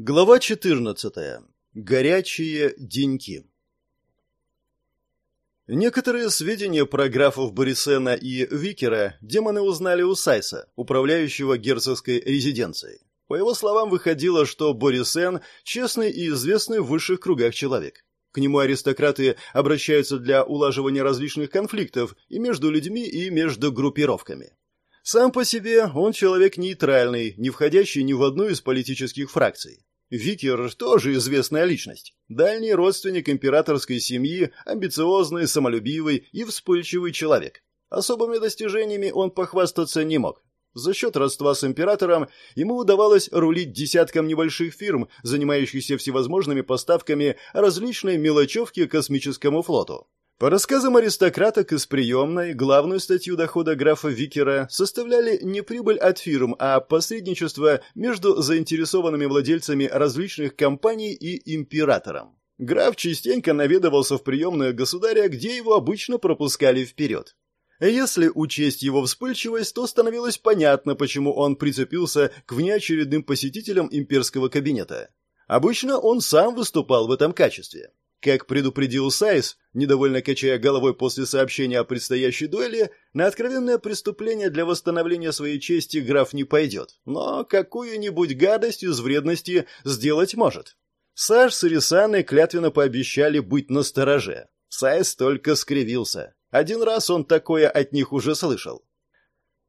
Глава 14. Горячие деньки. Некоторые сведения про графов Борисена и Викера демоны узнали у Сайса, управляющего герцогской резиденцией. По его словам, выходило, что Борисен – честный и известный в высших кругах человек. К нему аристократы обращаются для улаживания различных конфликтов и между людьми, и между группировками. Сам по себе он человек нейтральный, не входящий ни в одну из политических фракций. Викер тоже известная личность. Дальний родственник императорской семьи, амбициозный, самолюбивый и вспыльчивый человек. Особыми достижениями он похвастаться не мог. За счет родства с императором ему удавалось рулить десятком небольших фирм, занимающихся всевозможными поставками различной мелочевки космическому флоту. По рассказам аристократок из приемной, главную статью дохода графа Викера составляли не прибыль от фирм, а посредничество между заинтересованными владельцами различных компаний и императором. Граф частенько наведывался в приемную государя, где его обычно пропускали вперед. Если учесть его вспыльчивость, то становилось понятно, почему он прицепился к внеочередным посетителям имперского кабинета. Обычно он сам выступал в этом качестве. Как предупредил Сайс, недовольно качая головой после сообщения о предстоящей дуэли, на откровенное преступление для восстановления своей чести граф не пойдет, но какую-нибудь гадость из вредности сделать может. Саш с Ирисаной клятвенно пообещали быть настороже. Сайс только скривился. Один раз он такое от них уже слышал.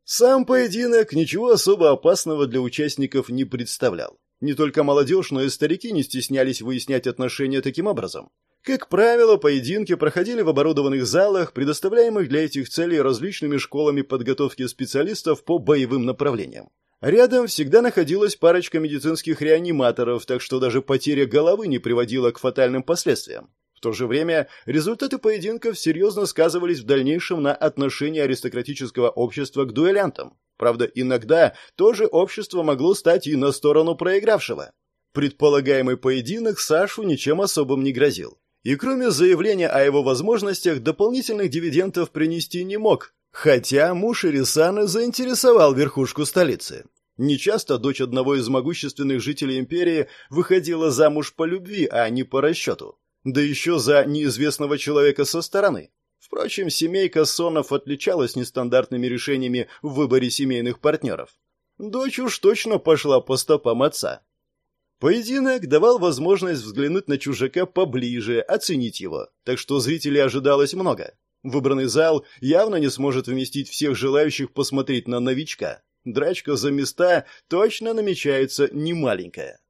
Сам поединок ничего особо опасного для участников не представлял. Не только молодежь, но и старики не стеснялись выяснять отношения таким образом. Как правило, поединки проходили в оборудованных залах, предоставляемых для этих целей различными школами подготовки специалистов по боевым направлениям. Рядом всегда находилась парочка медицинских реаниматоров, так что даже потеря головы не приводила к фатальным последствиям. В то же время результаты поединков серьезно сказывались в дальнейшем на отношении аристократического общества к дуэлянтам. Правда, иногда тоже общество могло стать и на сторону проигравшего. Предполагаемый поединок Сашу ничем особым не грозил. И кроме заявления о его возможностях, дополнительных дивидендов принести не мог, хотя муж Ирисаны заинтересовал верхушку столицы. Нечасто дочь одного из могущественных жителей империи выходила замуж по любви, а не по расчету да еще за неизвестного человека со стороны. Впрочем, семейка Сонов отличалась нестандартными решениями в выборе семейных партнеров. Дочь уж точно пошла по стопам отца. Поединок давал возможность взглянуть на чужака поближе, оценить его, так что зрителей ожидалось много. Выбранный зал явно не сможет вместить всех желающих посмотреть на новичка. Драчка за места точно намечается немаленькая.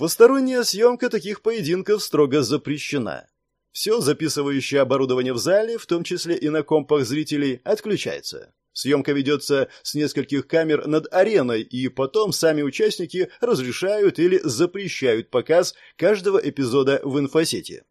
Посторонняя съемка таких поединков строго запрещена. Все записывающее оборудование в зале, в том числе и на компах зрителей, отключается. Съемка ведется с нескольких камер над ареной, и потом сами участники разрешают или запрещают показ каждого эпизода в инфосете.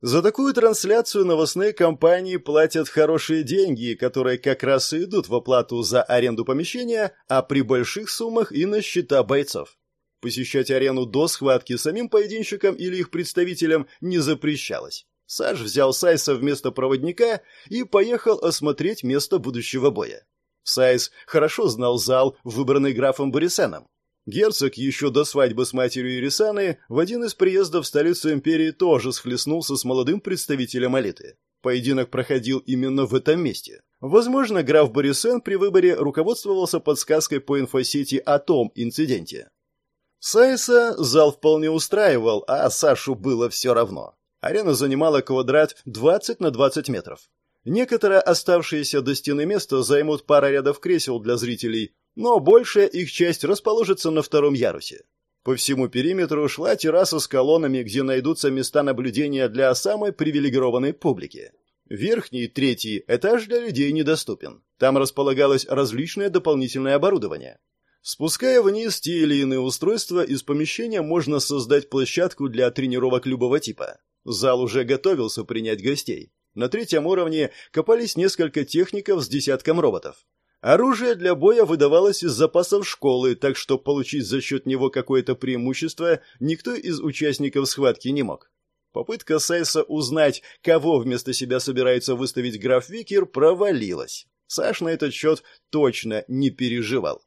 За такую трансляцию новостные компании платят хорошие деньги, которые как раз и идут в оплату за аренду помещения, а при больших суммах и на счета бойцов. Посещать арену до схватки самим поединщикам или их представителям не запрещалось. Саш взял Сайса вместо проводника и поехал осмотреть место будущего боя. Сайс хорошо знал зал, выбранный графом Борисеном. Герцог еще до свадьбы с матерью Ирисаны в один из приездов в столицу империи тоже схлестнулся с молодым представителем элиты. Поединок проходил именно в этом месте. Возможно, граф Борисен при выборе руководствовался подсказкой по инфосети о том инциденте. Сайса зал вполне устраивал, а Сашу было все равно. Арена занимала квадрат 20 на 20 метров. Некоторое оставшееся до стены место займут пара рядов кресел для зрителей, но большая их часть расположится на втором ярусе. По всему периметру шла терраса с колоннами, где найдутся места наблюдения для самой привилегированной публики. Верхний, третий этаж для людей недоступен. Там располагалось различное дополнительное оборудование. Спуская вниз те или иные устройства, из помещения можно создать площадку для тренировок любого типа. Зал уже готовился принять гостей. На третьем уровне копались несколько техников с десятком роботов. Оружие для боя выдавалось из запасов школы, так что получить за счет него какое-то преимущество никто из участников схватки не мог. Попытка Сайса узнать, кого вместо себя собирается выставить граф Викер, провалилась. Саш на этот счет точно не переживал.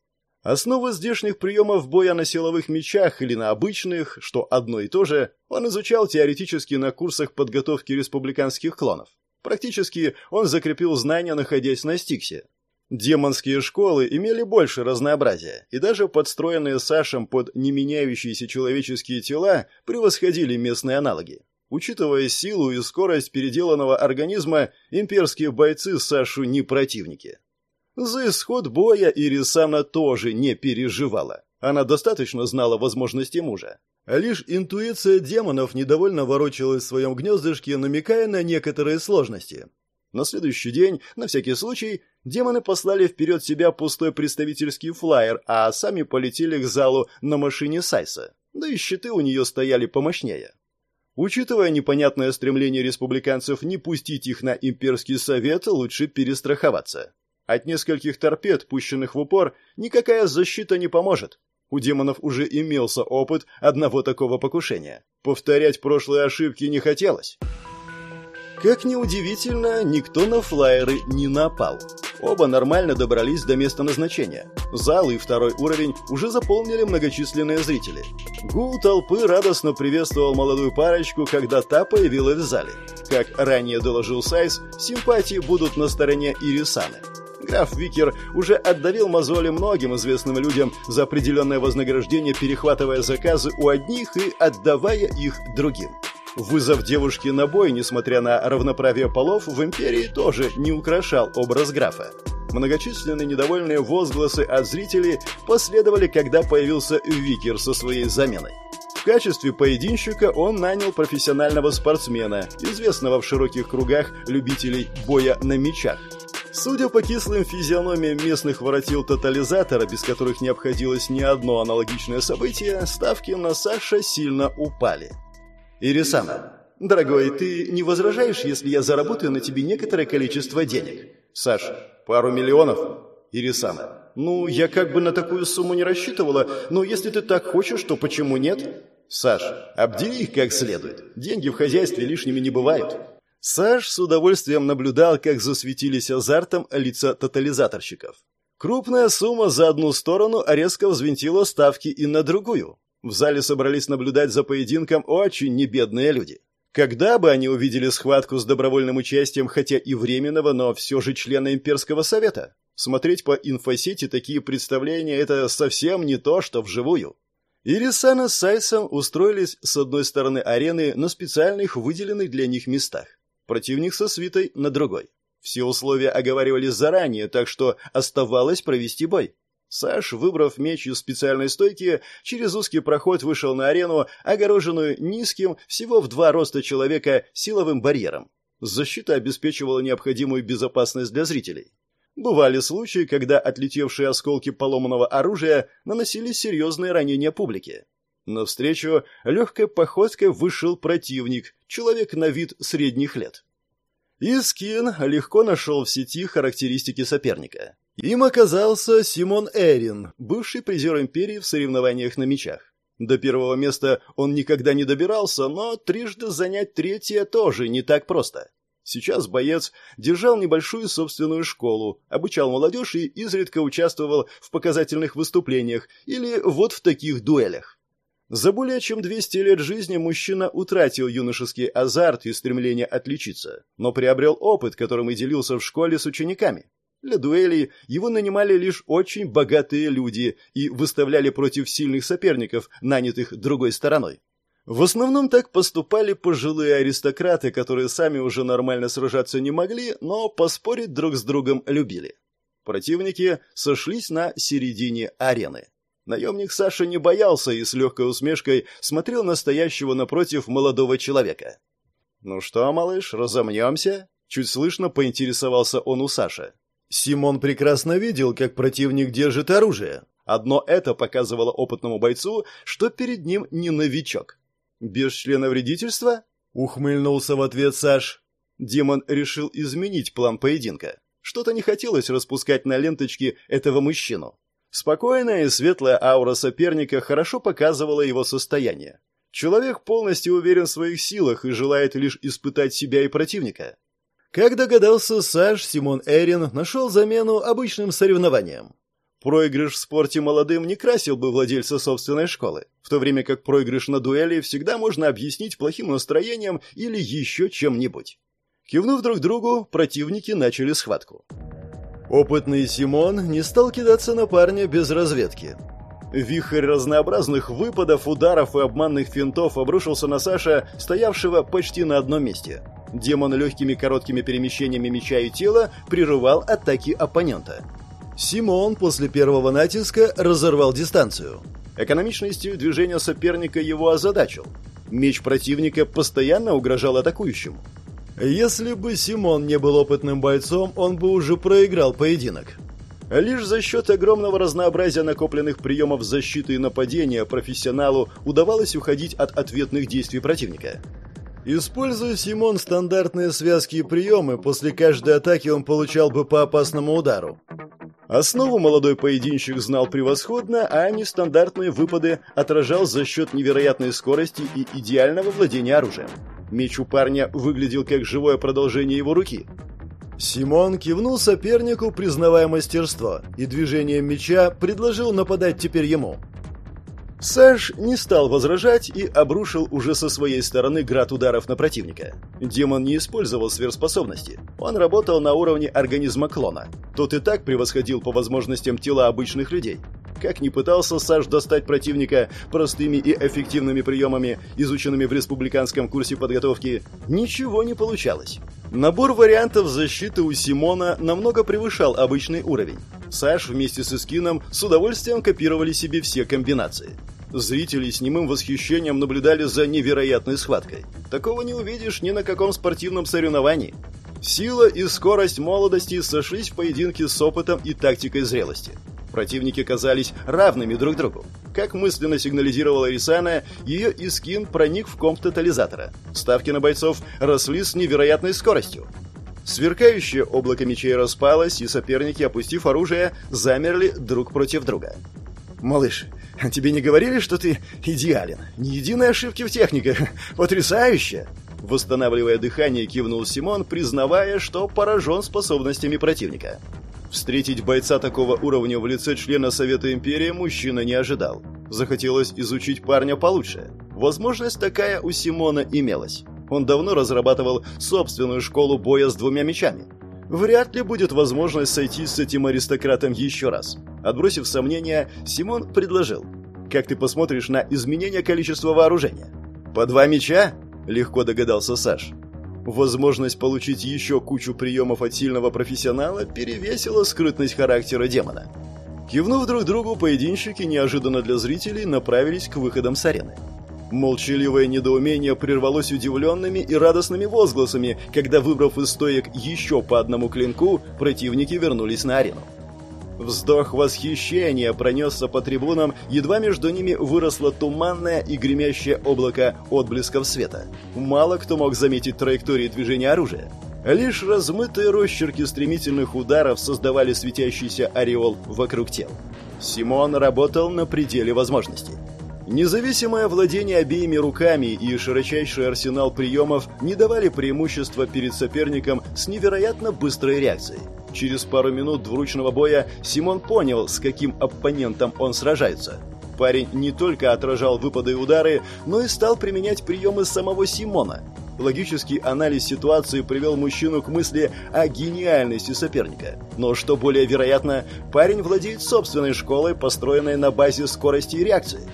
Основы здешних приемов боя на силовых мечах или на обычных, что одно и то же, он изучал теоретически на курсах подготовки республиканских клонов. Практически он закрепил знания, находясь на Стиксе. Демонские школы имели больше разнообразия, и даже подстроенные Сашем под неменяющиеся человеческие тела превосходили местные аналоги. Учитывая силу и скорость переделанного организма, имперские бойцы Сашу не противники. За исход боя Ирисана тоже не переживала. Она достаточно знала возможности мужа. Лишь интуиция демонов недовольно ворочалась в своем гнездышке, намекая на некоторые сложности. На следующий день, на всякий случай, демоны послали вперед себя пустой представительский флайер, а сами полетели к залу на машине Сайса. Да и щиты у нее стояли помощнее. Учитывая непонятное стремление республиканцев не пустить их на имперский совет, лучше перестраховаться. От нескольких торпед, пущенных в упор, никакая защита не поможет. У демонов уже имелся опыт одного такого покушения. Повторять прошлые ошибки не хотелось. Как ни удивительно, никто на флайеры не напал. Оба нормально добрались до места назначения. Зал и второй уровень уже заполнили многочисленные зрители. Гул толпы радостно приветствовал молодую парочку, когда та появилась в зале. Как ранее доложил Сайс, симпатии будут на стороне Ирисаны. Граф Викер уже отдавил мозоли многим известным людям за определенное вознаграждение, перехватывая заказы у одних и отдавая их другим. Вызов девушки на бой, несмотря на равноправие полов, в империи тоже не украшал образ графа. Многочисленные недовольные возгласы от зрителей последовали, когда появился Викер со своей заменой. В качестве поединщика он нанял профессионального спортсмена, известного в широких кругах любителей боя на мечах. Судя по кислым физиономиям местных воротил тотализатора, без которых не обходилось ни одно аналогичное событие, ставки на Саша сильно упали. «Ирисана, дорогой, ты не возражаешь, если я заработаю на тебе некоторое количество денег?» «Саш, пару миллионов?» «Ирисана, ну, я как бы на такую сумму не рассчитывала, но если ты так хочешь, то почему нет?» «Саш, обдели их как следует. Деньги в хозяйстве лишними не бывают». Саш с удовольствием наблюдал, как засветились азартом лица тотализаторщиков. Крупная сумма за одну сторону резко взвинтила ставки и на другую. В зале собрались наблюдать за поединком очень небедные люди. Когда бы они увидели схватку с добровольным участием, хотя и временного, но все же члена имперского совета? Смотреть по инфосети такие представления – это совсем не то, что вживую. Ирисана с Сайсом устроились с одной стороны арены на специальных выделенных для них местах противник со свитой на другой. Все условия оговаривались заранее, так что оставалось провести бой. Саш, выбрав меч из специальной стойки, через узкий проход вышел на арену, огороженную низким, всего в два роста человека, силовым барьером. Защита обеспечивала необходимую безопасность для зрителей. Бывали случаи, когда отлетевшие осколки поломанного оружия наносили серьезные ранения публике. Навстречу легкой походкой вышел противник, человек на вид средних лет. Искин легко нашел в сети характеристики соперника. Им оказался Симон Эрин, бывший призер империи в соревнованиях на мечах. До первого места он никогда не добирался, но трижды занять третье тоже не так просто. Сейчас боец держал небольшую собственную школу, обучал молодежь и изредка участвовал в показательных выступлениях или вот в таких дуэлях. За более чем 200 лет жизни мужчина утратил юношеский азарт и стремление отличиться, но приобрел опыт, которым и делился в школе с учениками. Для дуэлей его нанимали лишь очень богатые люди и выставляли против сильных соперников, нанятых другой стороной. В основном так поступали пожилые аристократы, которые сами уже нормально сражаться не могли, но поспорить друг с другом любили. Противники сошлись на середине арены. Наемник Саша не боялся и с легкой усмешкой смотрел на стоящего напротив молодого человека. «Ну что, малыш, разомнемся?» Чуть слышно поинтересовался он у Саши. Симон прекрасно видел, как противник держит оружие. Одно это показывало опытному бойцу, что перед ним не новичок. «Без члена вредительства?» — ухмыльнулся в ответ Саш. Демон решил изменить план поединка. Что-то не хотелось распускать на ленточке этого мужчину. Спокойная и светлая аура соперника хорошо показывала его состояние. Человек полностью уверен в своих силах и желает лишь испытать себя и противника. Как догадался Саш, Симон Эрин нашел замену обычным соревнованиям. Проигрыш в спорте молодым не красил бы владельца собственной школы, в то время как проигрыш на дуэли всегда можно объяснить плохим настроением или еще чем-нибудь. Кивнув друг другу, противники начали схватку. Опытный Симон не стал кидаться на парня без разведки. Вихрь разнообразных выпадов, ударов и обманных финтов обрушился на Саша, стоявшего почти на одном месте. Демон легкими короткими перемещениями меча и тела прерывал атаки оппонента. Симон после первого натиска разорвал дистанцию. Экономичностью движения соперника его озадачил. Меч противника постоянно угрожал атакующему. Если бы Симон не был опытным бойцом, он бы уже проиграл поединок. Лишь за счет огромного разнообразия накопленных приемов защиты и нападения профессионалу удавалось уходить от ответных действий противника. Используя Симон стандартные связки и приемы, после каждой атаки он получал бы по опасному удару. Основу молодой поединщик знал превосходно, а нестандартные выпады отражал за счет невероятной скорости и идеального владения оружием. Меч у парня выглядел как живое продолжение его руки. Симон кивнул сопернику, признавая мастерство, и движением меча предложил нападать теперь ему. Саш не стал возражать и обрушил уже со своей стороны град ударов на противника. Демон не использовал сверхспособности. Он работал на уровне организма клона. Тот и так превосходил по возможностям тела обычных людей. Как ни пытался Саш достать противника простыми и эффективными приемами, изученными в республиканском курсе подготовки, ничего не получалось. Набор вариантов защиты у Симона намного превышал обычный уровень. Саш вместе с Искином с удовольствием копировали себе все комбинации. Зрители с немым восхищением наблюдали за невероятной схваткой. Такого не увидишь ни на каком спортивном соревновании. Сила и скорость молодости сошлись в поединке с опытом и тактикой зрелости. Противники казались равными друг другу. Как мысленно сигнализировала Рисана, ее искин проник в комп тотализатора. Ставки на бойцов росли с невероятной скоростью. Сверкающее облако мечей распалось, и соперники, опустив оружие, замерли друг против друга. «Малыш, тебе не говорили, что ты идеален? Ни единой ошибки в технике. Потрясающе!» Восстанавливая дыхание, кивнул Симон, признавая, что поражен способностями противника. Встретить бойца такого уровня в лице члена Совета Империи мужчина не ожидал. Захотелось изучить парня получше. Возможность такая у Симона имелась. Он давно разрабатывал собственную школу боя с двумя мечами. Вряд ли будет возможность сойти с этим аристократом еще раз. Отбросив сомнения, Симон предложил. «Как ты посмотришь на изменение количества вооружения?» «По два меча?» – легко догадался Саш. Возможность получить еще кучу приемов от сильного профессионала перевесила скрытность характера демона. Кивнув друг другу, поединщики неожиданно для зрителей направились к выходам с арены. Молчаливое недоумение прервалось удивленными и радостными возгласами, когда, выбрав из стоек еще по одному клинку, противники вернулись на арену. Вздох восхищения пронесся по трибунам, едва между ними выросло туманное и гремящее облако отблесков света. Мало кто мог заметить траектории движения оружия. Лишь размытые росчерки стремительных ударов создавали светящийся ореол вокруг тел. Симон работал на пределе возможностей. Независимое владение обеими руками и широчайший арсенал приемов не давали преимущества перед соперником с невероятно быстрой реакцией. Через пару минут двуручного боя Симон понял, с каким оппонентом он сражается. Парень не только отражал выпады и удары, но и стал применять приемы самого Симона. Логический анализ ситуации привел мужчину к мысли о гениальности соперника. Но что более вероятно, парень владеет собственной школой, построенной на базе скорости и реакции.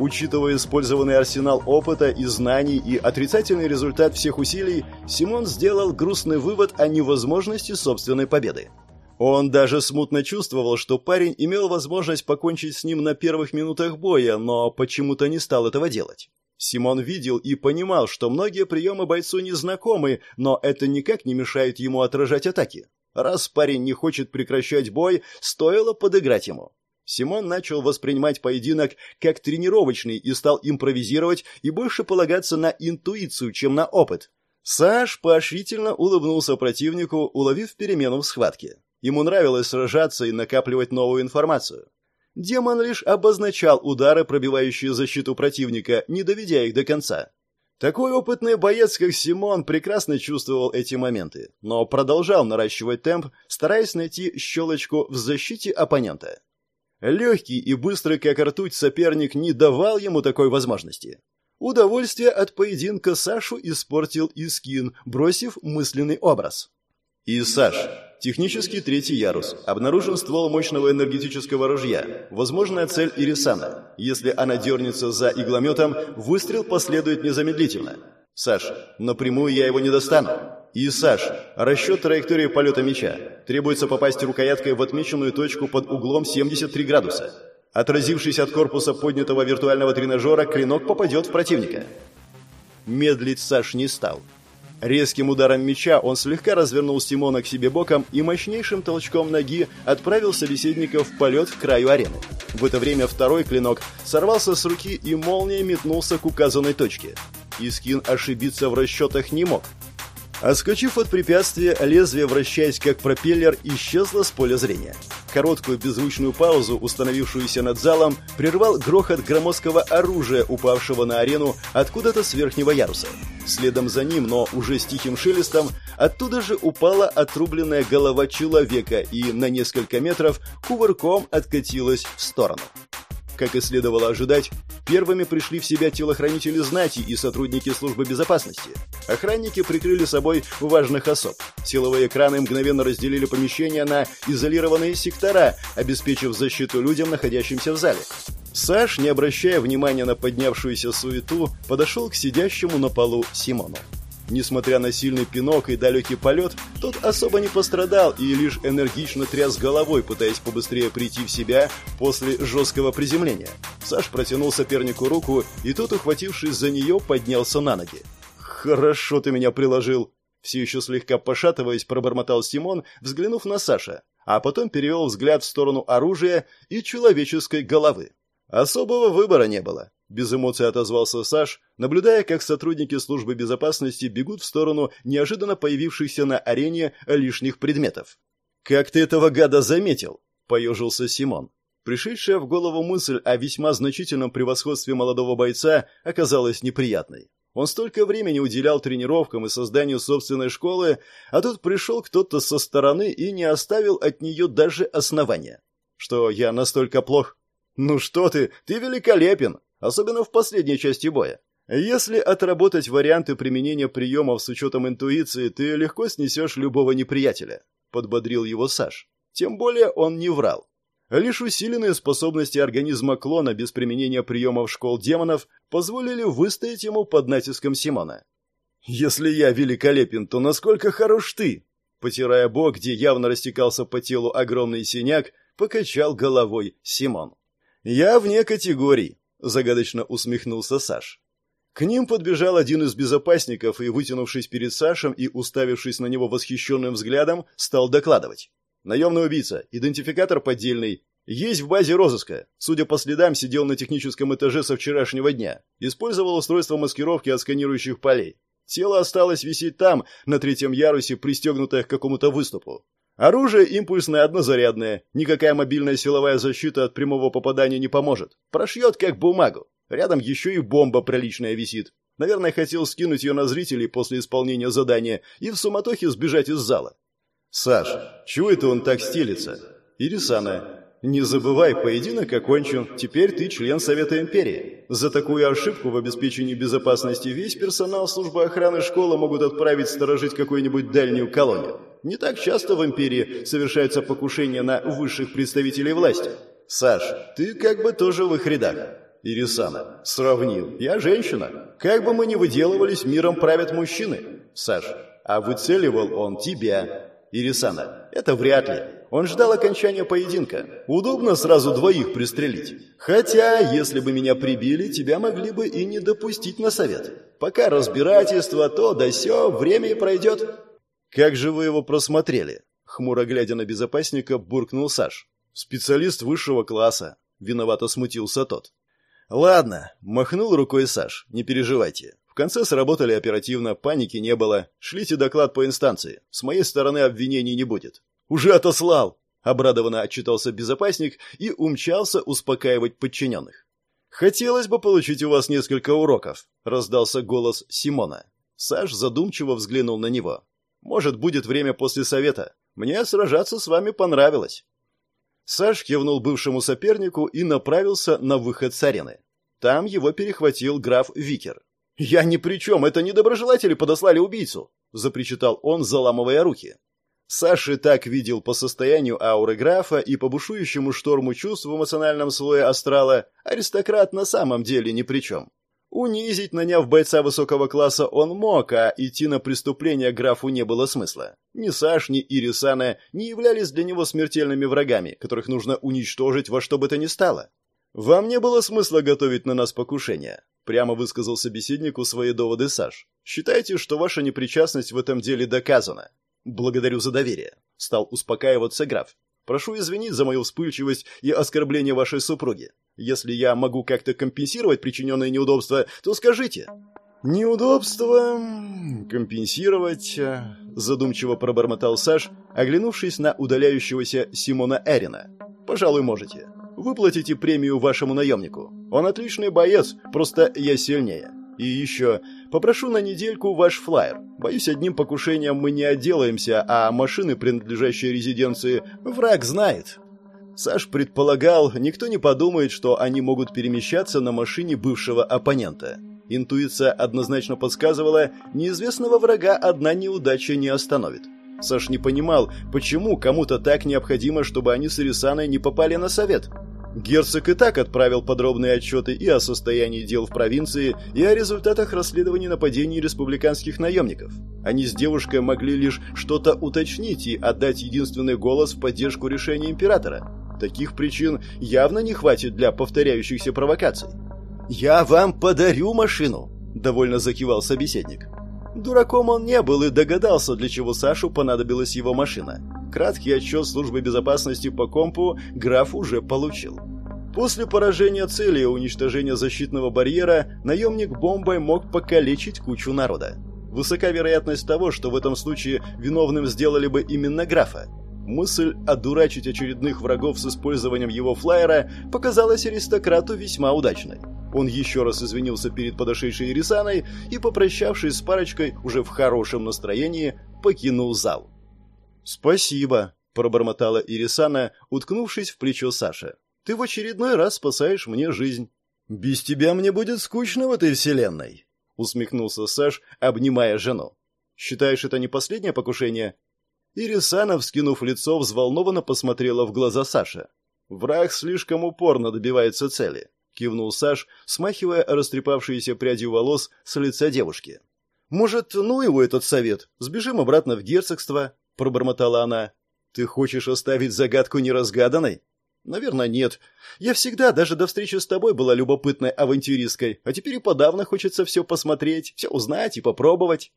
Учитывая использованный арсенал опыта и знаний и отрицательный результат всех усилий, Симон сделал грустный вывод о невозможности собственной победы. Он даже смутно чувствовал, что парень имел возможность покончить с ним на первых минутах боя, но почему-то не стал этого делать. Симон видел и понимал, что многие приемы бойцу не знакомы, но это никак не мешает ему отражать атаки. Раз парень не хочет прекращать бой, стоило подыграть ему. Симон начал воспринимать поединок как тренировочный и стал импровизировать и больше полагаться на интуицию, чем на опыт. Саш поощрительно улыбнулся противнику, уловив перемену в схватке. Ему нравилось сражаться и накапливать новую информацию. Демон лишь обозначал удары, пробивающие защиту противника, не доведя их до конца. Такой опытный боец, как Симон, прекрасно чувствовал эти моменты, но продолжал наращивать темп, стараясь найти щелочку в защите оппонента. Легкий и быстрый, как ртуть, соперник не давал ему такой возможности. Удовольствие от поединка Сашу испортил и скин, бросив мысленный образ. И Саш. Технический третий ярус. Обнаружен ствол мощного энергетического ружья. Возможная цель Ирисана. Если она дернется за иглометом, выстрел последует незамедлительно. Саш, напрямую я его не достану. И Саш, расчет траектории полета меча. Требуется попасть рукояткой в отмеченную точку под углом 73 градуса. Отразившись от корпуса поднятого виртуального тренажера, клинок попадет в противника. Медлить Саш не стал. Резким ударом меча он слегка развернул Симона к себе боком и мощнейшим толчком ноги отправил собеседника в полет к краю арены. В это время второй клинок сорвался с руки и молнией метнулся к указанной точке. Искин ошибиться в расчетах не мог. Отскочив от препятствия, лезвие, вращаясь как пропеллер, исчезло с поля зрения. Короткую беззвучную паузу, установившуюся над залом, прервал грохот громоздкого оружия, упавшего на арену откуда-то с верхнего яруса. Следом за ним, но уже с тихим шелестом, оттуда же упала отрубленная голова человека и на несколько метров кувырком откатилась в сторону. Как и следовало ожидать, первыми пришли в себя телохранители знати и сотрудники службы безопасности. Охранники прикрыли собой важных особ. Силовые экраны мгновенно разделили помещение на изолированные сектора, обеспечив защиту людям, находящимся в зале. Саш, не обращая внимания на поднявшуюся суету, подошел к сидящему на полу Симону. Несмотря на сильный пинок и далекий полет, тот особо не пострадал и лишь энергично тряс головой, пытаясь побыстрее прийти в себя после жесткого приземления. Саш протянул сопернику руку, и тот, ухватившись за нее, поднялся на ноги. «Хорошо ты меня приложил!» Все еще слегка пошатываясь, пробормотал Симон, взглянув на Саша, а потом перевел взгляд в сторону оружия и человеческой головы. Особого выбора не было. Без эмоций отозвался Саш, наблюдая, как сотрудники службы безопасности бегут в сторону неожиданно появившихся на арене лишних предметов. «Как ты этого гада заметил?» – поежился Симон. Пришедшая в голову мысль о весьма значительном превосходстве молодого бойца оказалась неприятной. Он столько времени уделял тренировкам и созданию собственной школы, а тут пришел кто-то со стороны и не оставил от нее даже основания. Что я настолько плох? Ну что ты, ты великолепен, особенно в последней части боя. Если отработать варианты применения приемов с учетом интуиции, ты легко снесешь любого неприятеля», — подбодрил его Саш. Тем более он не врал. Лишь усиленные способности организма клона без применения приемов школ демонов позволили выстоять ему под натиском Симона. «Если я великолепен, то насколько хорош ты?» Потирая бок, где явно растекался по телу огромный синяк, покачал головой Симон. «Я вне категорий загадочно усмехнулся Саш. К ним подбежал один из безопасников и, вытянувшись перед Сашем и уставившись на него восхищенным взглядом, стал докладывать. «Наемный убийца, идентификатор поддельный, есть в базе розыска. Судя по следам, сидел на техническом этаже со вчерашнего дня. Использовал устройство маскировки от сканирующих полей. Тело осталось висеть там, на третьем ярусе, пристегнутое к какому-то выступу. Оружие импульсное однозарядное, никакая мобильная силовая защита от прямого попадания не поможет. Прошьет как бумагу. Рядом еще и бомба приличная висит. Наверное, хотел скинуть ее на зрителей после исполнения задания и в суматохе сбежать из зала. «Саш, чего это он так стелится?» «Ирисана, не забывай, поединок окончен. Теперь ты член Совета Империи. За такую ошибку в обеспечении безопасности весь персонал службы охраны школы могут отправить сторожить какую-нибудь дальнюю колонию. Не так часто в империи совершаются покушения на высших представителей власти. Саш, ты как бы тоже в их рядах. Ирисана, сравнил. Я женщина. Как бы мы ни выделывались, миром правят мужчины. Саш, а выцеливал он тебя. Ирисана, это вряд ли. Он ждал окончания поединка. Удобно сразу двоих пристрелить. Хотя, если бы меня прибили, тебя могли бы и не допустить на совет. Пока разбирательство, то да сё, время и пройдет. «Как же вы его просмотрели?» Хмуро глядя на безопасника, буркнул Саш. «Специалист высшего класса», — виновато смутился тот. «Ладно», — махнул рукой Саш, — «не переживайте. В конце сработали оперативно, паники не было. Шлите доклад по инстанции. С моей стороны обвинений не будет». «Уже отослал!» — обрадованно отчитался безопасник и умчался успокаивать подчиненных. «Хотелось бы получить у вас несколько уроков», — раздался голос Симона. Саш задумчиво взглянул на него. Может, будет время после совета. Мне сражаться с вами понравилось. Саш кивнул бывшему сопернику и направился на выход с арены. Там его перехватил граф Викер. «Я ни при чем, это недоброжелатели подослали убийцу!» – запричитал он, заламывая руки. Саша так видел по состоянию ауры графа и по бушующему шторму чувств в эмоциональном слое астрала, аристократ на самом деле ни при чем. Унизить, наняв бойца высокого класса, он мог, а идти на преступление графу не было смысла. Ни Саш, ни Ирисана не являлись для него смертельными врагами, которых нужно уничтожить во что бы то ни стало. «Вам не было смысла готовить на нас покушение», — прямо высказал собеседнику свои доводы Саш. «Считайте, что ваша непричастность в этом деле доказана». «Благодарю за доверие», — стал успокаиваться граф. «Прошу извинить за мою вспыльчивость и оскорбление вашей супруги. Если я могу как-то компенсировать причиненные неудобства, то скажите». «Неудобства... компенсировать...» — задумчиво пробормотал Саш, оглянувшись на удаляющегося Симона Эрина. «Пожалуй, можете. Выплатите премию вашему наемнику. Он отличный боец, просто я сильнее. И еще, попрошу на недельку ваш флайер. Боюсь, одним покушением мы не отделаемся, а машины, принадлежащие резиденции, враг знает. Саш предполагал, никто не подумает, что они могут перемещаться на машине бывшего оппонента. Интуиция однозначно подсказывала, неизвестного врага одна неудача не остановит. Саш не понимал, почему кому-то так необходимо, чтобы они с Ирисаной не попали на совет. Герцог и так отправил подробные отчеты и о состоянии дел в провинции, и о результатах расследований нападений республиканских наемников. Они с девушкой могли лишь что-то уточнить и отдать единственный голос в поддержку решения императора. Таких причин явно не хватит для повторяющихся провокаций. «Я вам подарю машину», — довольно закивал собеседник. Дураком он не был и догадался, для чего Сашу понадобилась его машина. Краткий отчет службы безопасности по компу граф уже получил. После поражения цели и уничтожения защитного барьера наемник бомбой мог покалечить кучу народа. Высока вероятность того, что в этом случае виновным сделали бы именно графа. Мысль одурачить очередных врагов с использованием его флайера показалась аристократу весьма удачной. Он еще раз извинился перед подошедшей Ирисаной и, попрощавшись с парочкой, уже в хорошем настроении, покинул зал. «Спасибо», — пробормотала Ирисана, уткнувшись в плечо Саши. «Ты в очередной раз спасаешь мне жизнь». «Без тебя мне будет скучно в этой вселенной», — усмехнулся Саш, обнимая жену. «Считаешь, это не последнее покушение?» Ирисана, вскинув лицо, взволнованно посмотрела в глаза Саши. «Враг слишком упорно добивается цели кивнул Саш, смахивая растрепавшиеся пряди волос с лица девушки. Может, ну его этот совет, сбежим обратно в герцогство, пробормотала она. Ты хочешь оставить загадку неразгаданной? Наверное, нет. Я всегда, даже до встречи с тобой, была любопытной авантюристкой, а теперь и подавно хочется все посмотреть, все узнать и попробовать.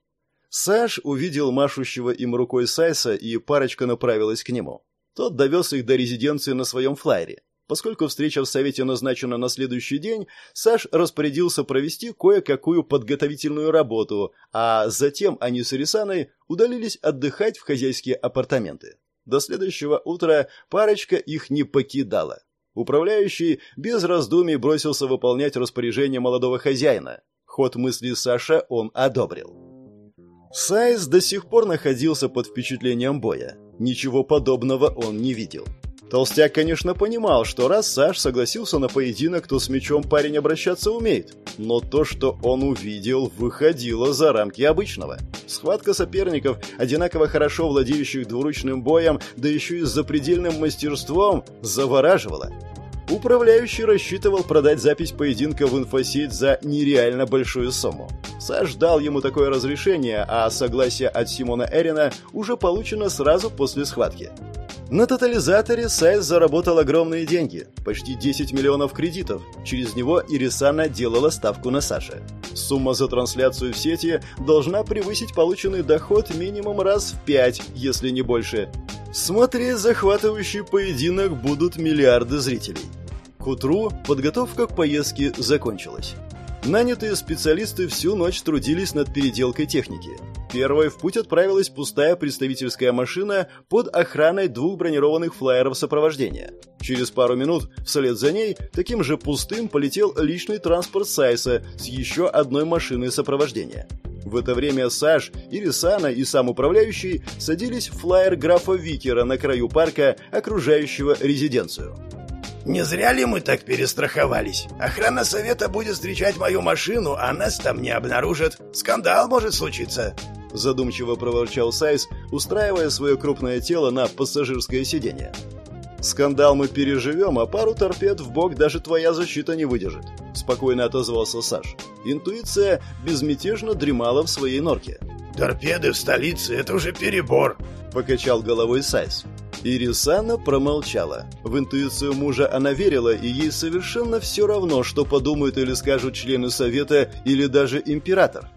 Саш увидел машущего им рукой Сайса, и парочка направилась к нему. Тот довез их до резиденции на своем флайере. Поскольку встреча в Совете назначена на следующий день, Саш распорядился провести кое-какую подготовительную работу, а затем они с Ирисаной удалились отдыхать в хозяйские апартаменты. До следующего утра парочка их не покидала. Управляющий без раздумий бросился выполнять распоряжение молодого хозяина. Ход мысли Саша он одобрил. Сайз до сих пор находился под впечатлением боя. Ничего подобного он не видел. Толстяк, конечно, понимал, что раз Саш согласился на поединок, то с мечом парень обращаться умеет. Но то, что он увидел, выходило за рамки обычного. Схватка соперников, одинаково хорошо владеющих двуручным боем, да еще и с запредельным мастерством, завораживала. Управляющий рассчитывал продать запись поединка в инфосеть за нереально большую сумму. Саш дал ему такое разрешение, а согласие от Симона Эрина уже получено сразу после схватки. На тотализаторе Сайз заработал огромные деньги, почти 10 миллионов кредитов. Через него Ирисана делала ставку на Саше. Сумма за трансляцию в сети должна превысить полученный доход минимум раз в 5, если не больше. Смотреть захватывающий поединок будут миллиарды зрителей. Утру подготовка к поездке закончилась. Нанятые специалисты всю ночь трудились над переделкой техники. Первой в путь отправилась пустая представительская машина под охраной двух бронированных флайеров сопровождения. Через пару минут вслед за ней таким же пустым полетел личный транспорт Сайса с еще одной машиной сопровождения. В это время Саш, Ирисана и сам управляющий садились в флайер графа Викера на краю парка, окружающего резиденцию. «Не зря ли мы так перестраховались? Охрана совета будет встречать мою машину, а нас там не обнаружат. Скандал может случиться!» Задумчиво проворчал Сайс, устраивая свое крупное тело на пассажирское сиденье. «Скандал мы переживем, а пару торпед в бок даже твоя защита не выдержит», — спокойно отозвался Саш. Интуиция безмятежно дремала в своей норке. «Торпеды в столице — это уже перебор», — покачал головой Сайс. Ирисана промолчала. В интуицию мужа она верила, и ей совершенно все равно, что подумают или скажут члены совета или даже император.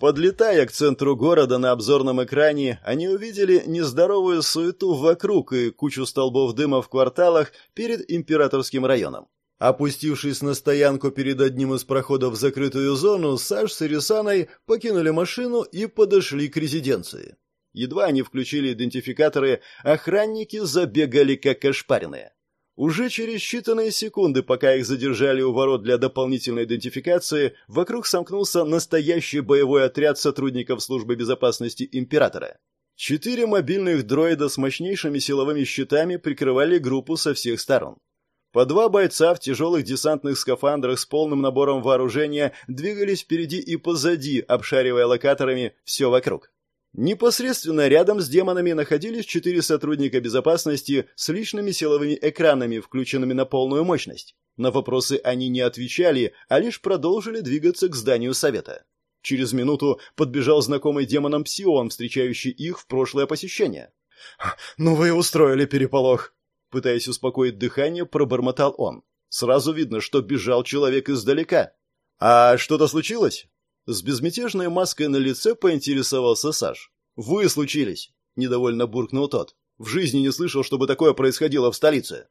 Подлетая к центру города на обзорном экране, они увидели нездоровую суету вокруг и кучу столбов дыма в кварталах перед императорским районом. Опустившись на стоянку перед одним из проходов в закрытую зону, Саш с Ирисаной покинули машину и подошли к резиденции. Едва они включили идентификаторы, охранники забегали как ошпаренные. Уже через считанные секунды, пока их задержали у ворот для дополнительной идентификации, вокруг сомкнулся настоящий боевой отряд сотрудников службы безопасности императора. Четыре мобильных дроида с мощнейшими силовыми щитами прикрывали группу со всех сторон. По два бойца в тяжелых десантных скафандрах с полным набором вооружения двигались впереди и позади, обшаривая локаторами все вокруг. Непосредственно рядом с демонами находились четыре сотрудника безопасности с личными силовыми экранами, включенными на полную мощность. На вопросы они не отвечали, а лишь продолжили двигаться к зданию совета. Через минуту подбежал знакомый демонам Псион, встречающий их в прошлое посещение. «Ну вы устроили переполох!» Пытаясь успокоить дыхание, пробормотал он. Сразу видно, что бежал человек издалека. «А что-то случилось?» С безмятежной маской на лице поинтересовался Саш. «Вы случились!» – недовольно буркнул тот. «В жизни не слышал, чтобы такое происходило в столице».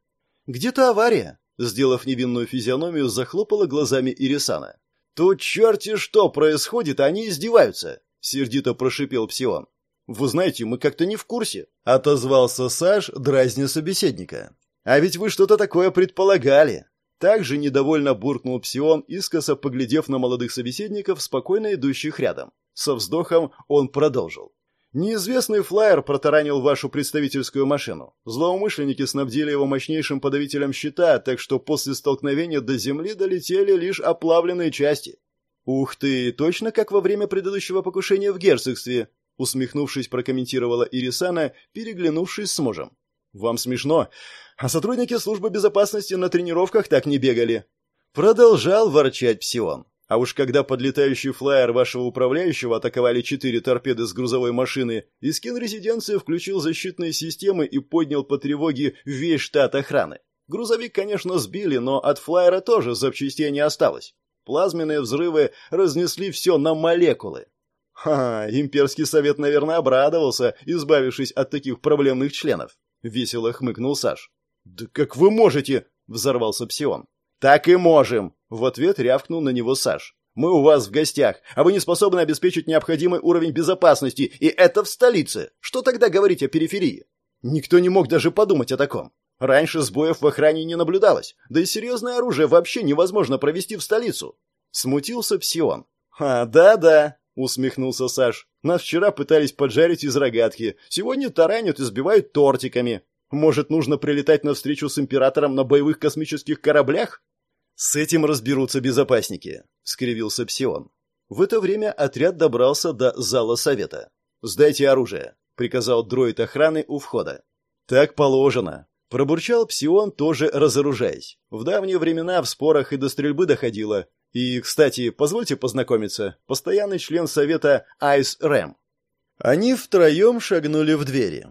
«Где-то авария!» – сделав невинную физиономию, захлопала глазами Ирисана. «Тут черти что происходит, они издеваются!» – сердито прошипел Псион. «Вы знаете, мы как-то не в курсе», — отозвался Саш, дразня собеседника. «А ведь вы что-то такое предполагали. Также недовольно буркнул Псион, искоса поглядев на молодых собеседников, спокойно идущих рядом. Со вздохом он продолжил. Неизвестный флайер протаранил вашу представительскую машину. Злоумышленники снабдили его мощнейшим подавителем щита, так что после столкновения до земли долетели лишь оплавленные части. Ух ты, точно как во время предыдущего покушения в герцогстве, усмехнувшись, прокомментировала Ирисана, переглянувшись с мужем. Вам смешно? А сотрудники службы безопасности на тренировках так не бегали. Продолжал ворчать Псион. А уж когда подлетающий флайер вашего управляющего атаковали четыре торпеды с грузовой машины, Искин резиденции включил защитные системы и поднял по тревоге весь штат охраны. Грузовик, конечно, сбили, но от флайера тоже запчастей не осталось. Плазменные взрывы разнесли все на молекулы. Ха, имперский совет, наверное, обрадовался, избавившись от таких проблемных членов. Весело хмыкнул Саш. «Да как вы можете?» — взорвался Псион. «Так и можем!» — в ответ рявкнул на него Саш. «Мы у вас в гостях, а вы не способны обеспечить необходимый уровень безопасности, и это в столице. Что тогда говорить о периферии?» Никто не мог даже подумать о таком. Раньше сбоев в охране не наблюдалось, да и серьезное оружие вообще невозможно провести в столицу. Смутился Псион. «А, да-да», — усмехнулся Саш. «Нас вчера пытались поджарить из рогатки, сегодня таранят и сбивают тортиками. Может, нужно прилетать на встречу с императором на боевых космических кораблях? С этим разберутся безопасники, скривился Псион. В это время отряд добрался до зала совета. Сдайте оружие, приказал дроид охраны у входа. Так положено, пробурчал Псион, тоже разоружаясь. В давние времена в спорах и до стрельбы доходило. И, кстати, позвольте познакомиться, постоянный член совета Айс Рэм. Они втроем шагнули в двери.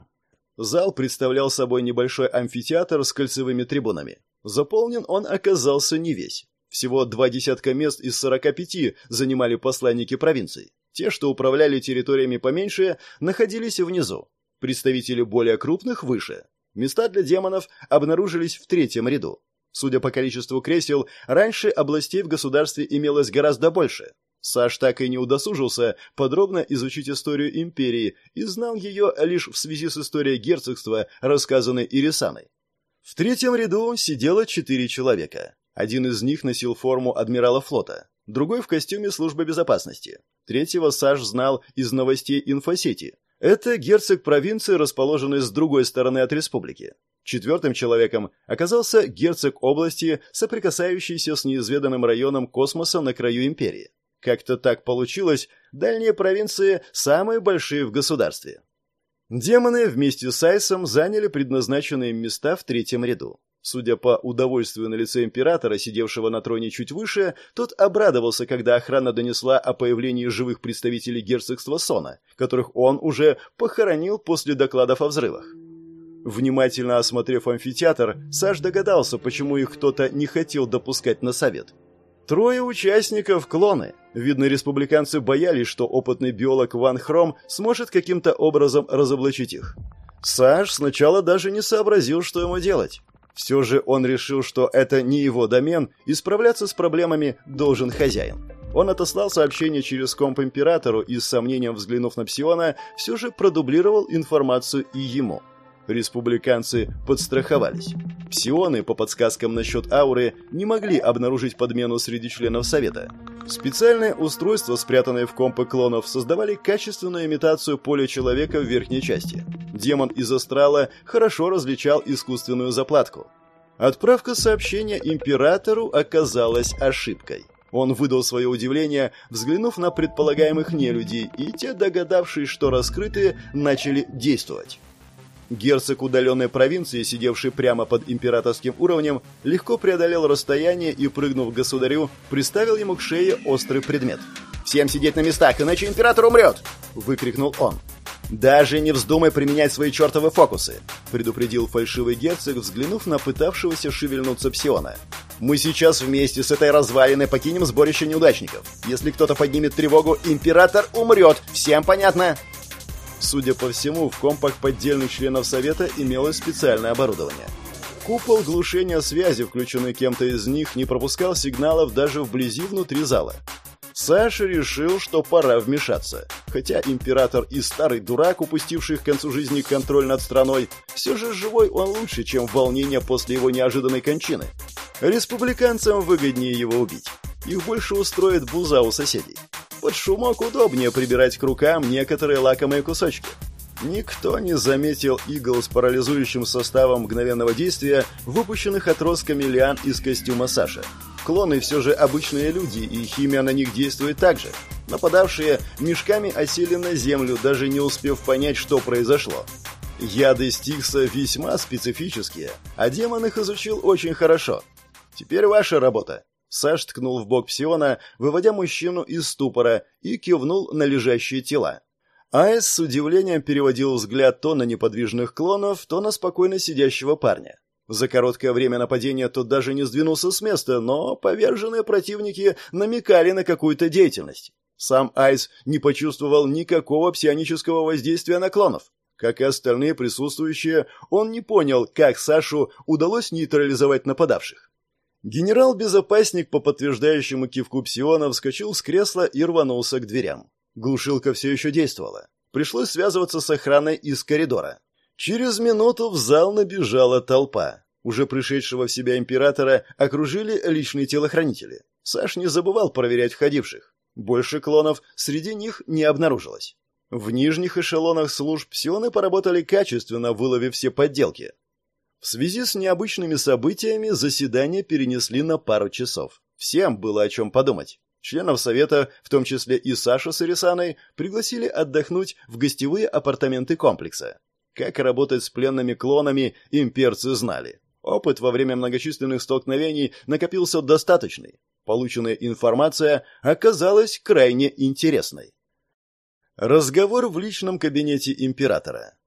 Зал представлял собой небольшой амфитеатр с кольцевыми трибунами. Заполнен он оказался не весь. Всего два десятка мест из сорока пяти занимали посланники провинций. Те, что управляли территориями поменьше, находились внизу. Представители более крупных – выше. Места для демонов обнаружились в третьем ряду. Судя по количеству кресел, раньше областей в государстве имелось гораздо больше. Саш так и не удосужился подробно изучить историю империи и знал ее лишь в связи с историей герцогства, рассказанной Ирисаной. В третьем ряду сидело четыре человека. Один из них носил форму адмирала флота, другой в костюме службы безопасности, Третьего Саш знал из новостей инфосети. Это герцог провинции, расположенный с другой стороны от республики. Четвертым человеком оказался герцог области, соприкасающийся с неизведанным районом космоса на краю империи. Как-то так получилось, дальние провинции самые большие в государстве. Демоны вместе с Айсом заняли предназначенные места в третьем ряду. Судя по удовольствию на лице императора, сидевшего на троне чуть выше, тот обрадовался, когда охрана донесла о появлении живых представителей герцогства Сона, которых он уже похоронил после докладов о взрывах. Внимательно осмотрев амфитеатр, Саш догадался, почему их кто-то не хотел допускать на совет. Трое участников – клоны. Видно, республиканцы боялись, что опытный биолог Ван Хром сможет каким-то образом разоблачить их. Саш сначала даже не сообразил, что ему делать. Все же он решил, что это не его домен, и справляться с проблемами должен хозяин. Он отослал сообщение через комп императору и с сомнением взглянув на Псиона, все же продублировал информацию и ему – республиканцы подстраховались. Псионы, по подсказкам насчет ауры, не могли обнаружить подмену среди членов Совета. Специальные устройства, спрятанные в компы клонов, создавали качественную имитацию поля человека в верхней части. Демон из астрала хорошо различал искусственную заплатку. Отправка сообщения императору оказалась ошибкой. Он выдал свое удивление, взглянув на предполагаемых нелюдей, и те, догадавшись, что раскрытые, начали действовать. Герцог удаленной провинции, сидевший прямо под императорским уровнем, легко преодолел расстояние и, прыгнув к государю, приставил ему к шее острый предмет. «Всем сидеть на местах, иначе император умрет!» — выкрикнул он. «Даже не вздумай применять свои чертовы фокусы!» — предупредил фальшивый герцог, взглянув на пытавшегося шевельнуться Псиона. «Мы сейчас вместе с этой развалиной покинем сборище неудачников. Если кто-то поднимет тревогу, император умрет! Всем понятно?» Судя по всему, в компах поддельных членов Совета имелось специальное оборудование. Купол глушения связи, включенный кем-то из них, не пропускал сигналов даже вблизи внутри зала. Саша решил, что пора вмешаться. Хотя император и старый дурак, упустивший к концу жизни контроль над страной, все же живой он лучше, чем волнение после его неожиданной кончины. Республиканцам выгоднее его убить. Их больше устроит буза у соседей. Под шумок удобнее прибирать к рукам некоторые лакомые кусочки. Никто не заметил игл с парализующим составом мгновенного действия, выпущенных отростками лиан из костюма Саши. Клоны все же обычные люди, и химия на них действует так же. Нападавшие мешками осели на землю, даже не успев понять, что произошло. Яды Стикса весьма специфические, а демон их изучил очень хорошо. Теперь ваша работа. Саш ткнул в бок Псиона, выводя мужчину из ступора, и кивнул на лежащие тела. Айс с удивлением переводил взгляд то на неподвижных клонов, то на спокойно сидящего парня. За короткое время нападения тот даже не сдвинулся с места, но поверженные противники намекали на какую-то деятельность. Сам Айс не почувствовал никакого псионического воздействия на клонов. Как и остальные присутствующие, он не понял, как Сашу удалось нейтрализовать нападавших. Генерал-безопасник по подтверждающему кивку Псиона вскочил с кресла и рванулся к дверям. Глушилка все еще действовала. Пришлось связываться с охраной из коридора. Через минуту в зал набежала толпа. Уже пришедшего в себя императора окружили личные телохранители. Саш не забывал проверять входивших. Больше клонов среди них не обнаружилось. В нижних эшелонах служб псионы поработали качественно, выловив все подделки. В связи с необычными событиями заседание перенесли на пару часов. Всем было о чем подумать. Членов совета, в том числе и Саша с Ирисаной, пригласили отдохнуть в гостевые апартаменты комплекса. Как работать с пленными клонами, имперцы знали. Опыт во время многочисленных столкновений накопился достаточный. Полученная информация оказалась крайне интересной. Разговор в личном кабинете императора.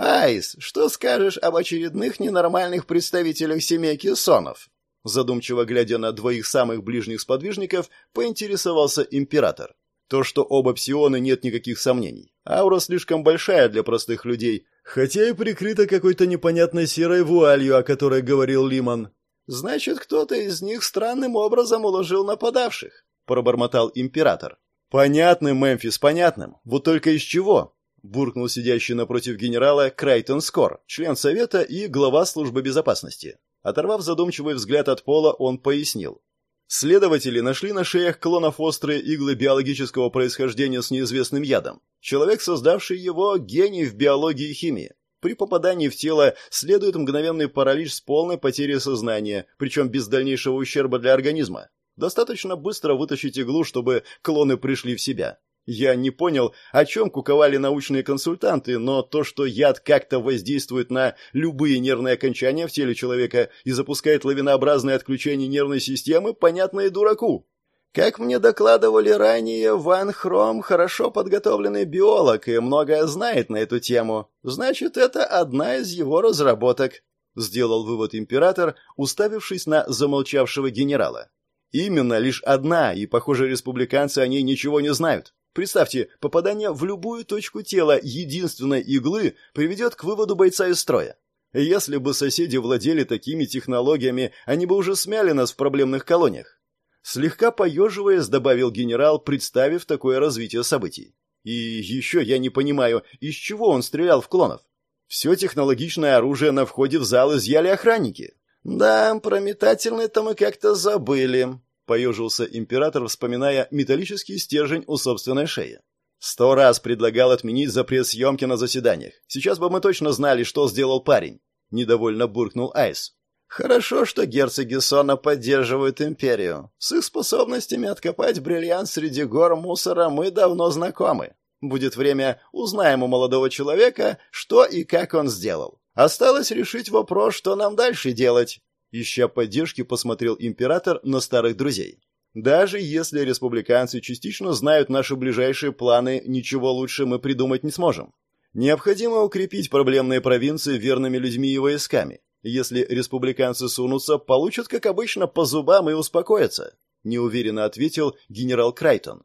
«Айс, что скажешь об очередных ненормальных представителях семейки Сонов?» Задумчиво глядя на двоих самых ближних сподвижников, поинтересовался император. То, что оба псионы, нет никаких сомнений. Аура слишком большая для простых людей, хотя и прикрыта какой-то непонятной серой вуалью, о которой говорил Лимон. «Значит, кто-то из них странным образом уложил нападавших», — пробормотал император. «Понятным, Мемфис, понятным. Вот только из чего?» Буркнул сидящий напротив генерала Крайтон Скор, член совета и глава службы безопасности. Оторвав задумчивый взгляд от пола, он пояснил. Следователи нашли на шеях клонов острые иглы биологического происхождения с неизвестным ядом. Человек, создавший его, гений в биологии и химии. При попадании в тело следует мгновенный паралич с полной потерей сознания, причем без дальнейшего ущерба для организма. Достаточно быстро вытащить иглу, чтобы клоны пришли в себя. Я не понял, о чем куковали научные консультанты, но то, что яд как-то воздействует на любые нервные окончания в теле человека и запускает лавинообразное отключение нервной системы, понятно и дураку. Как мне докладывали ранее, Ван Хром хорошо подготовленный биолог и многое знает на эту тему. Значит, это одна из его разработок, сделал вывод император, уставившись на замолчавшего генерала. Именно лишь одна, и, похоже, республиканцы о ней ничего не знают. Представьте, попадание в любую точку тела единственной иглы приведет к выводу бойца из строя. Если бы соседи владели такими технологиями, они бы уже смяли нас в проблемных колониях. Слегка поеживаясь, добавил генерал, представив такое развитие событий. И еще я не понимаю, из чего он стрелял в клонов. Все технологичное оружие на входе в зал изъяли охранники. Да, про метательные-то мы как-то забыли, Поежился император, вспоминая металлический стержень у собственной шеи. Сто раз предлагал отменить запрет съемки на заседаниях. Сейчас бы мы точно знали, что сделал парень. Недовольно буркнул Айс. Хорошо, что герцоги Сона поддерживают империю. С их способностями откопать бриллиант среди гор мусора мы давно знакомы. Будет время, узнаем у молодого человека, что и как он сделал. Осталось решить вопрос, что нам дальше делать. Ища поддержки, посмотрел император на старых друзей. Даже если республиканцы частично знают наши ближайшие планы, ничего лучше мы придумать не сможем. Необходимо укрепить проблемные провинции верными людьми и войсками. Если республиканцы сунутся, получат, как обычно, по зубам и успокоятся, неуверенно ответил генерал Крайтон.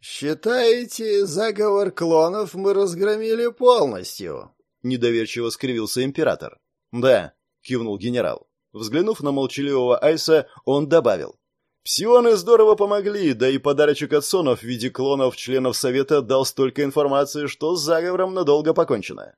Считаете, заговор клонов мы разгромили полностью? недоверчиво скривился император. Да, кивнул генерал. Взглянув на молчаливого Айса, он добавил. «Псионы здорово помогли, да и подарочек от Сонов в виде клонов членов Совета дал столько информации, что с заговором надолго покончено.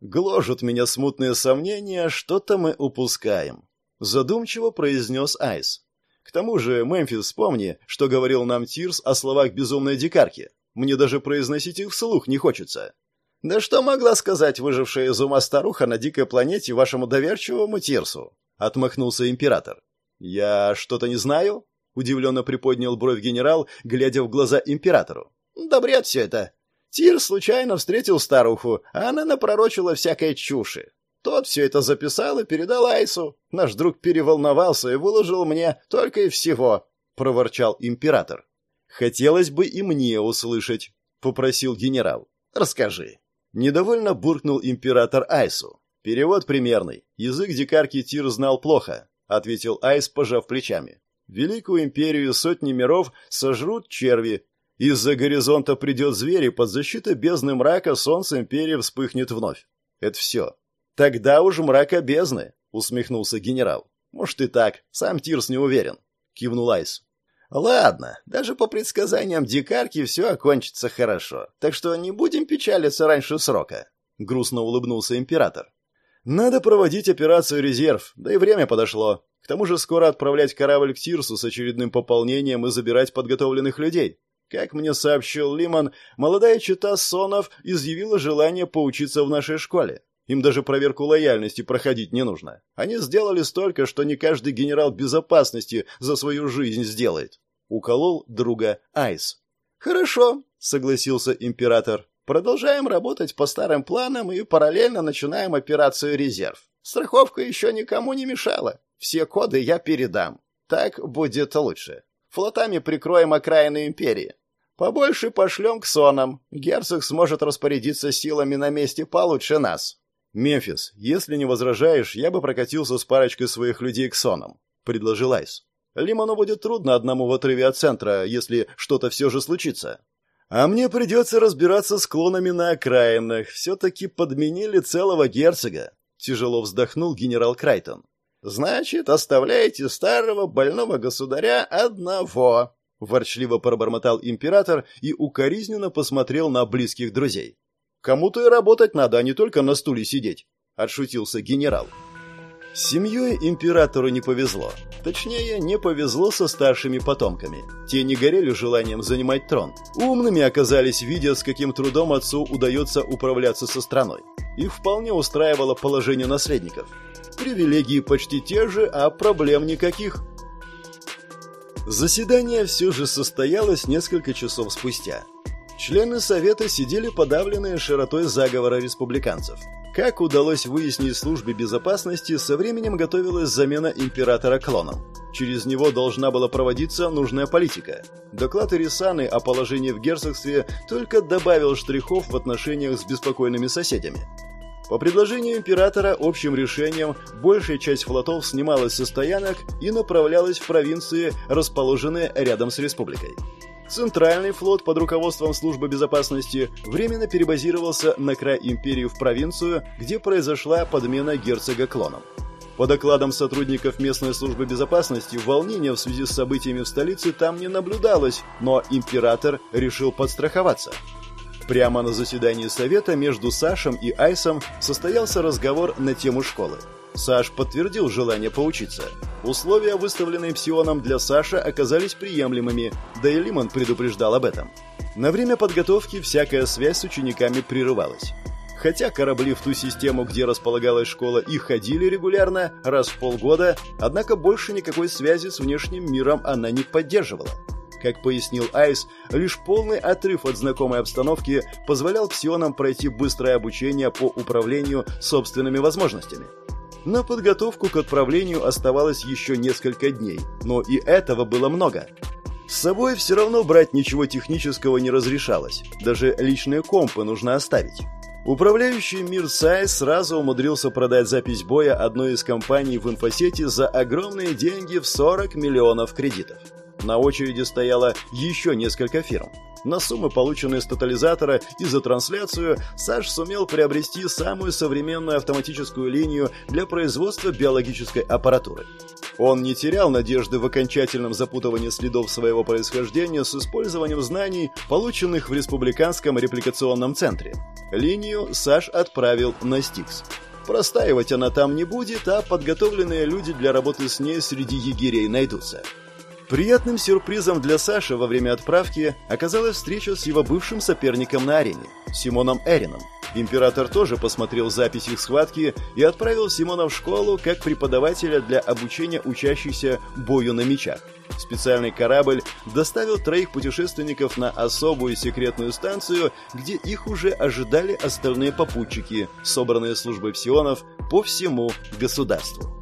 Гложут меня смутные сомнения, что-то мы упускаем», — задумчиво произнес Айс. «К тому же, Мемфис, вспомни, что говорил нам Тирс о словах безумной дикарки. Мне даже произносить их вслух не хочется». «Да что могла сказать выжившая из ума старуха на дикой планете вашему доверчивому Тирсу?» Отмахнулся император. Я что-то не знаю? удивленно приподнял бровь генерал, глядя в глаза императору. Да бред все это. Тир случайно встретил старуху, а она напророчила всякой чуши. Тот все это записал и передал Айсу. Наш друг переволновался и выложил мне только и всего, проворчал император. Хотелось бы и мне услышать, попросил генерал. Расскажи. Недовольно буркнул император Айсу. «Перевод примерный. Язык дикарки Тир знал плохо», — ответил Айс, пожав плечами. «Великую империю сотни миров сожрут черви. Из-за горизонта придет зверь, и под защитой бездны мрака солнце империи вспыхнет вновь. Это все». «Тогда уж мрака бездны», — усмехнулся генерал. «Может и так, сам Тирс не уверен», — кивнул Айс. «Ладно, даже по предсказаниям дикарки все окончится хорошо, так что не будем печалиться раньше срока», — грустно улыбнулся император. Надо проводить операцию «Резерв», да и время подошло. К тому же скоро отправлять корабль к Тирсу с очередным пополнением и забирать подготовленных людей. Как мне сообщил Лимон, молодая чита Сонов изъявила желание поучиться в нашей школе. Им даже проверку лояльности проходить не нужно. Они сделали столько, что не каждый генерал безопасности за свою жизнь сделает. Уколол друга Айс. «Хорошо», — согласился император. Продолжаем работать по старым планам и параллельно начинаем операцию «Резерв». Страховка еще никому не мешала. Все коды я передам. Так будет лучше. Флотами прикроем окраины империи. Побольше пошлем к сонам. Герцог сможет распорядиться силами на месте получше нас. Мемфис, если не возражаешь, я бы прокатился с парочкой своих людей к сонам, предложил Айс. Лимону будет трудно одному в отрыве от центра, если что-то все же случится. А мне придется разбираться с клонами на окраинах. Все-таки подменили целого герцога. Тяжело вздохнул генерал Крайтон. Значит, оставляете старого больного государя одного. Ворчливо пробормотал император и укоризненно посмотрел на близких друзей. Кому-то и работать надо, а не только на стуле сидеть. Отшутился генерал. С семьей императору не повезло. Точнее, не повезло со старшими потомками. Те не горели желанием занимать трон. Умными оказались, видя, с каким трудом отцу удается управляться со страной. Их вполне устраивало положение наследников. Привилегии почти те же, а проблем никаких. Заседание все же состоялось несколько часов спустя. Члены Совета сидели подавленные широтой заговора республиканцев. Как удалось выяснить службе безопасности, со временем готовилась замена императора клоном. Через него должна была проводиться нужная политика. Доклад Ирисаны о положении в герцогстве только добавил штрихов в отношениях с беспокойными соседями. По предложению императора общим решением большая часть флотов снималась со стоянок и направлялась в провинции, расположенные рядом с республикой. Центральный флот под руководством службы безопасности временно перебазировался на край империи в провинцию, где произошла подмена герцога клоном. По докладам сотрудников местной службы безопасности, волнения в связи с событиями в столице там не наблюдалось, но император решил подстраховаться. Прямо на заседании совета между Сашем и Айсом состоялся разговор на тему школы. Саш подтвердил желание поучиться. Условия, выставленные Псионом для Саша, оказались приемлемыми, да и Лимон предупреждал об этом. На время подготовки всякая связь с учениками прерывалась. Хотя корабли в ту систему, где располагалась школа, и ходили регулярно, раз в полгода, однако больше никакой связи с внешним миром она не поддерживала. Как пояснил Айс, лишь полный отрыв от знакомой обстановки позволял псионам пройти быстрое обучение по управлению собственными возможностями. На подготовку к отправлению оставалось еще несколько дней, но и этого было много. С собой все равно брать ничего технического не разрешалось, даже личные компы нужно оставить. Управляющий мир Сай сразу умудрился продать запись боя одной из компаний в инфосети за огромные деньги в 40 миллионов кредитов. На очереди стояло еще несколько фирм. На суммы, полученные с тотализатора и за трансляцию, Саш сумел приобрести самую современную автоматическую линию для производства биологической аппаратуры. Он не терял надежды в окончательном запутывании следов своего происхождения с использованием знаний, полученных в Республиканском репликационном центре. Линию Саш отправил на Стикс. Простаивать она там не будет, а подготовленные люди для работы с ней среди егерей найдутся. Приятным сюрпризом для Саши во время отправки оказалась встреча с его бывшим соперником на арене, Симоном Эрином. Император тоже посмотрел запись их схватки и отправил Симона в школу как преподавателя для обучения учащихся бою на мечах. Специальный корабль доставил троих путешественников на особую секретную станцию, где их уже ожидали остальные попутчики, собранные службой псионов по всему государству.